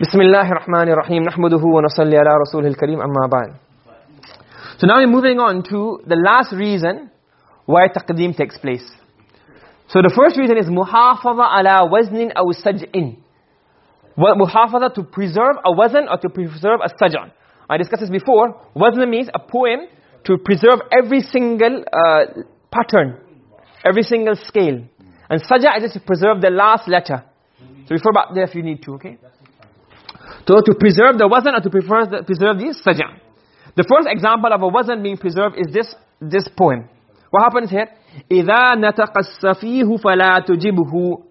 بسم الله الرحمن الرحيم نحمده ونصلي على رسوله الكريم أما بعد So now we're moving on to the last reason why taqdeem takes place. So the first reason is muhafaza ala waznin aw saj'in. Well, muhafaza to preserve a wazn or to preserve a saj'an. I discussed this before. Wazn means a poem to preserve every single uh, pattern, every single scale. And saj'a is just to preserve the last letter. So refer back there if you need to, okay? So to preserve the wazn or to preserve the, preserve the saj'a. The first example of a wazn being preserved is this this poem. What happens here? إِذَا نَتَقَ السَّفِيهُ فَلَا تُجِبْهُ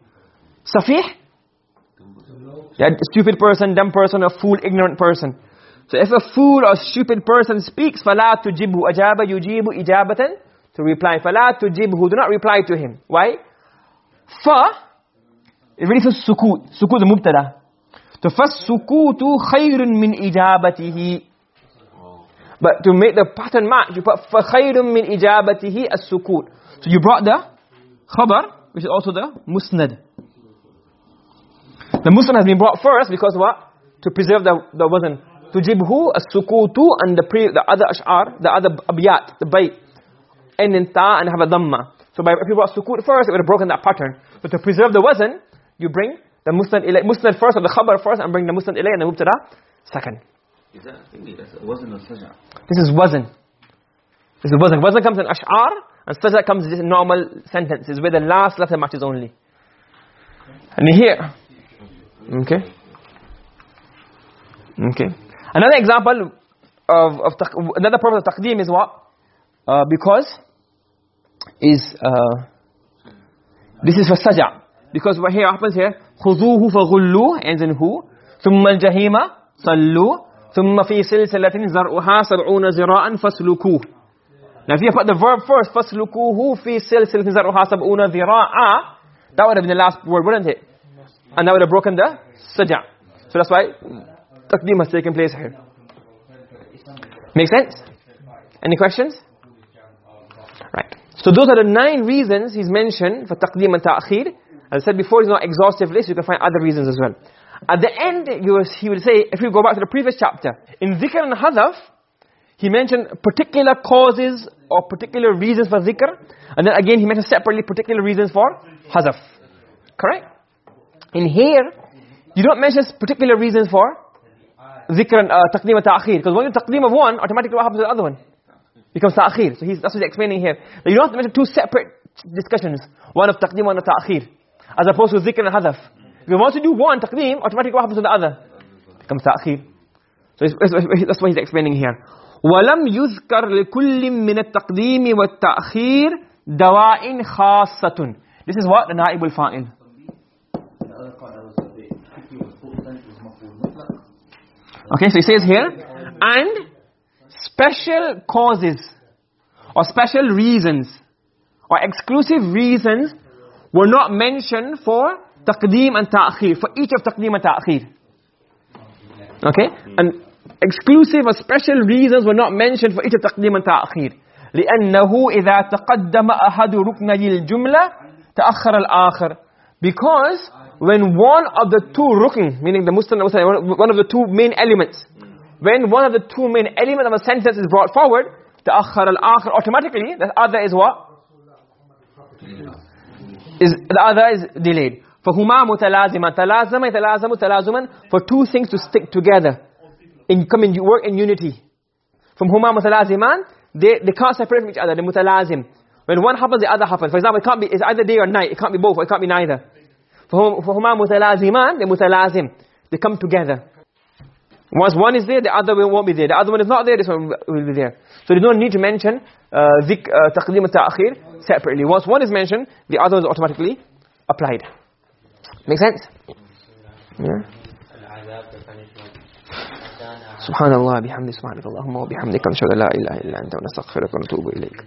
Safih? Yeah, stupid person, dumb person, a fool, ignorant person. So if a fool or stupid person speaks, فَلَا تُجِبْهُ أَجَابَ يُجِيبُ إِجَابَةً To reply. فَلَا تُجِبْهُ Do not reply to him. Why? Fa, it really says sukut. Sukut is mubtada. to first sukutu khayrun min but to make the pattern match you put fa khayrun min ijabatihi as-sukut. So you brought the khabar which is also the musnad. The musnad has been brought first because what? To preserve the the wazn tujibhu as-sukutu and the pre, the other ash'ar the other abyat the bayt. And then ta and have a dhamma. So by if you brought sukut first it would have broken that pattern. But to preserve the wazn you bring the musnad ilay, musnad first or the khabar first and bring the musnad ilay and the mubtada second. Is that thingy? That's saj'a. This is wazn. This is wazn. Wazn comes in ash'ar and saj'a comes in normal sentences where the last letter matches only. And here. Okay. Okay. Another example of, of another purpose of taqdeem is what? Uh, because is uh, this is for saj'a. Because what here happens here, خُذُوهُ فَغُلُّوهُ in who. ثُمَّ الْجَحِيمَ صَلُّوهُ ثُمَّ فِي سِلْسِلَةٍ زَرْعُهَا سَبْعُونَ زِرَاءً فَاسْلُكُوهُ Now if you put the verb first, فَاسْلُكُوهُ فِي سِلْسِلَةٍ زَرْعُهَا سَبْعُونَ ذِرَاءً That would have been the last word, wouldn't it? And that would have broken the saj'a. So that's why taqdeem has taken place here. Make sense? Any questions? Right. So those are the nine reasons he's mentioned for taqdeem and ta'khir. As I said before, it's not exhaustive list, you can find other reasons as well. At the end, he will say, if we go back to the previous chapter, in dhikr and hadaf, he mentioned particular causes or particular reasons for dhikr, and then again he mentioned separately particular reasons for hadaf. Correct? In here, you don't mention particular reasons for dhikr and uh, taqdeem and ta'khir, because when you taqdeem of one, automatically what happens to the other one? Becomes ta'khir. So that's what he's explaining here. That you don't have to mention two separate discussions, one of taqdeem, one of ta'khir, as opposed to dhikr and hadaf. If you want to do one taqdeem, automatically what happens to the other? Becomes ta'khir. So that's what he's explaining here. وَلَمْ يُذْكَرْ لِكُلٍّ مِّنَ التَّقْدِيمِ وَالتَّأْخِيرِ دَوَاءٍ خَاصَّةٌ This is what? The na'ib al-fa'il. Okay, so he says here, and special causes, or special reasons, or exclusive reasons were not mentioned for taqdeem and ta'khir, for each of taqdeem and ta'khir. Okay? And exclusive or special reasons were not mentioned for each of taqdeem and ta'khir. لأنه إذا تقدم أحد ركني الجملة تأخر الآخر. Because when one of the two rukn, meaning the muslim, one of the two main elements, when one of the two main elements of a sentence is brought forward, تأخر الآخر, automatically, the other is what? Is, the other is delayed. فهما متلازما تلازم يتلازم تلازما for two things to stick together in come in work in unity from huma mutalaziman they they can't separate from each other they're mutalazim when one happens the other happens for example it can't be it's either day or night it can't be both or it can't be neither فهما متلازمان they're mutalazim they come together once one is there the other won't be there the other one is not there this one will be there so there's no need to mention uh, ذك, uh, تقديم التأخير separately once one is mentioned the other is automatically applied Make sense? Yeah. سبحان الله بحمده سبحانك اللهم وبحمدك نشهد لا اله الا انت ونستغفرك ونتوب اليك